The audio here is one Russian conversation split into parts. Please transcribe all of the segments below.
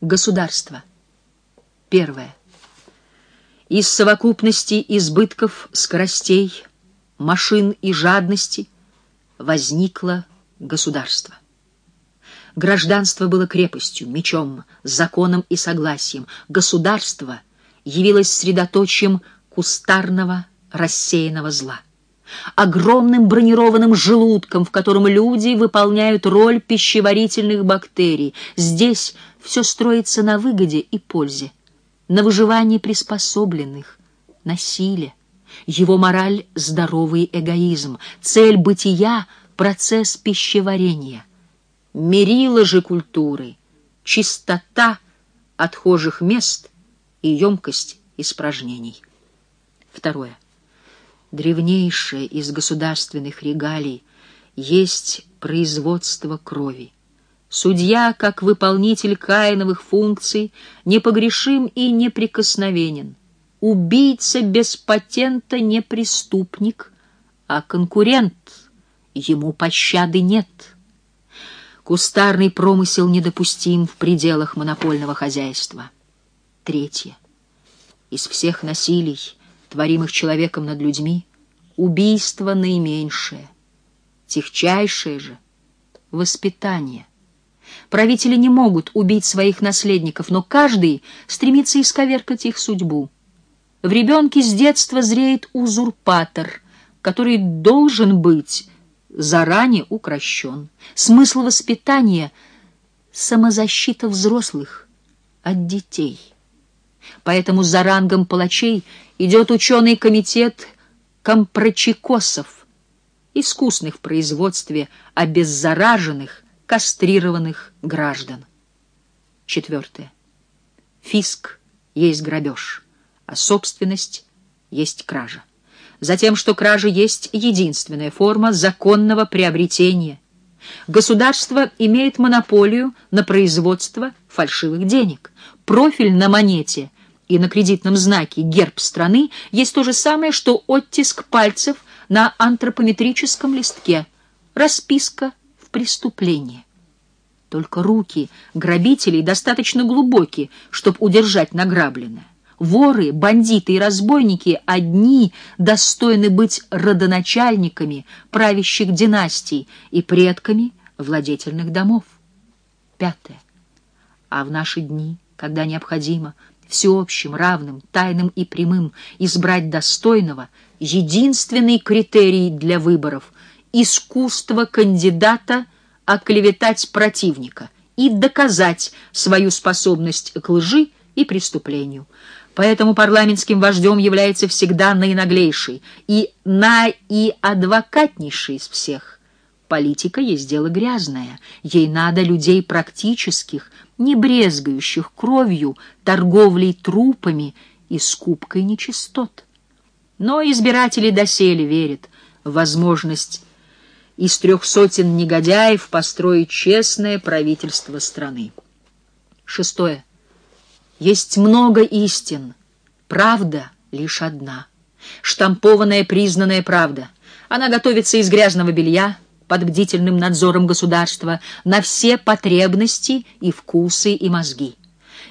Государство. Первое. Из совокупности избытков скоростей, машин и жадности возникло государство. Гражданство было крепостью, мечом, законом и согласием. Государство явилось средоточием кустарного рассеянного зла огромным бронированным желудком, в котором люди выполняют роль пищеварительных бактерий. Здесь все строится на выгоде и пользе, на выживании приспособленных, на силе. Его мораль — здоровый эгоизм, цель бытия — процесс пищеварения. Мерила же культуры — чистота отхожих мест и емкость испражнений. Второе древнейшее из государственных регалий, есть производство крови. Судья, как выполнитель каиновых функций, непогрешим и неприкосновенен. Убийца без патента не преступник, а конкурент. Ему пощады нет. Кустарный промысел недопустим в пределах монопольного хозяйства. Третье. Из всех насилий творимых человеком над людьми, убийство наименьшее, техчайшее же — воспитание. Правители не могут убить своих наследников, но каждый стремится исковеркать их судьбу. В ребенке с детства зреет узурпатор, который должен быть заранее укращен. Смысл воспитания — самозащита взрослых от детей. Поэтому за рангом палачей идет ученый комитет компрочекосов, искусных в производстве обеззараженных, кастрированных граждан. Четвертое. Фиск есть грабеж, а собственность есть кража. Затем, что кража есть единственная форма законного приобретения. Государство имеет монополию на производство фальшивых денег. Профиль на монете и на кредитном знаке герб страны есть то же самое, что оттиск пальцев на антропометрическом листке, расписка в преступлении. Только руки грабителей достаточно глубокие, чтобы удержать награбленное. Воры, бандиты и разбойники одни достойны быть родоначальниками правящих династий и предками владетельных домов. Пятое. А в наши дни, когда необходимо всеобщим, равным, тайным и прямым, избрать достойного, единственный критерий для выборов — искусство кандидата оклеветать противника и доказать свою способность к лжи и преступлению. Поэтому парламентским вождем является всегда наинаглейший и наиадвокатнейший из всех. Политика есть дело грязное, ей надо людей практических, не брезгающих кровью, торговлей трупами и скупкой нечистот. Но избиратели доселе верят в возможность из трех сотен негодяев построить честное правительство страны. Шестое. Есть много истин, правда лишь одна. Штампованная признанная правда. Она готовится из грязного белья, под бдительным надзором государства на все потребности и вкусы и мозги.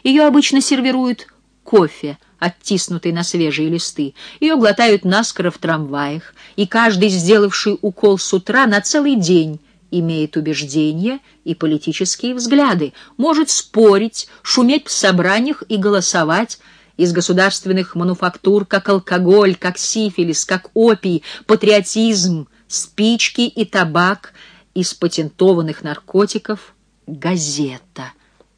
Ее обычно сервируют кофе, оттиснутый на свежие листы. Ее глотают наскоро в трамваях, и каждый, сделавший укол с утра, на целый день имеет убеждения и политические взгляды, может спорить, шуметь в собраниях и голосовать, из государственных мануфактур, как алкоголь, как сифилис, как опий, патриотизм, спички и табак из патентованных наркотиков газета.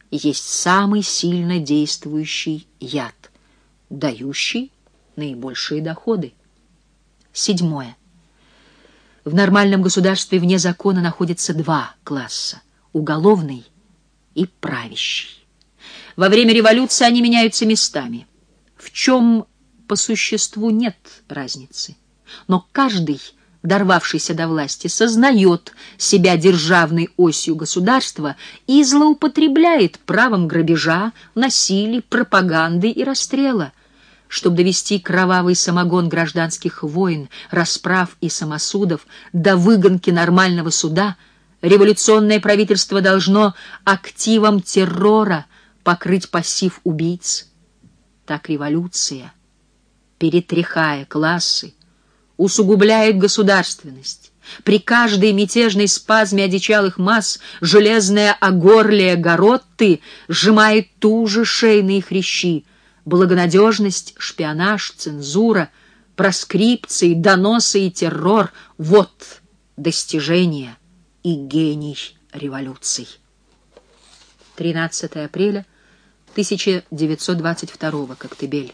Есть самый сильно действующий яд, дающий наибольшие доходы. Седьмое. В нормальном государстве вне закона находятся два класса — уголовный и правящий. Во время революции они меняются местами, в чем по существу нет разницы. Но каждый — дорвавшийся до власти, сознает себя державной осью государства и злоупотребляет правом грабежа, насилия, пропаганды и расстрела. Чтобы довести кровавый самогон гражданских войн, расправ и самосудов до выгонки нормального суда, революционное правительство должно активом террора покрыть пассив убийц, так революция, перетряхая классы, усугубляет государственность. При каждой мятежной спазме одичалых масс железная огорлия Горотты сжимает туже шейные хрящи, благонадежность, шпионаж, цензура, проскрипции, доносы и террор — вот достижение и гений революций. 13 апреля 1922 Коктебель.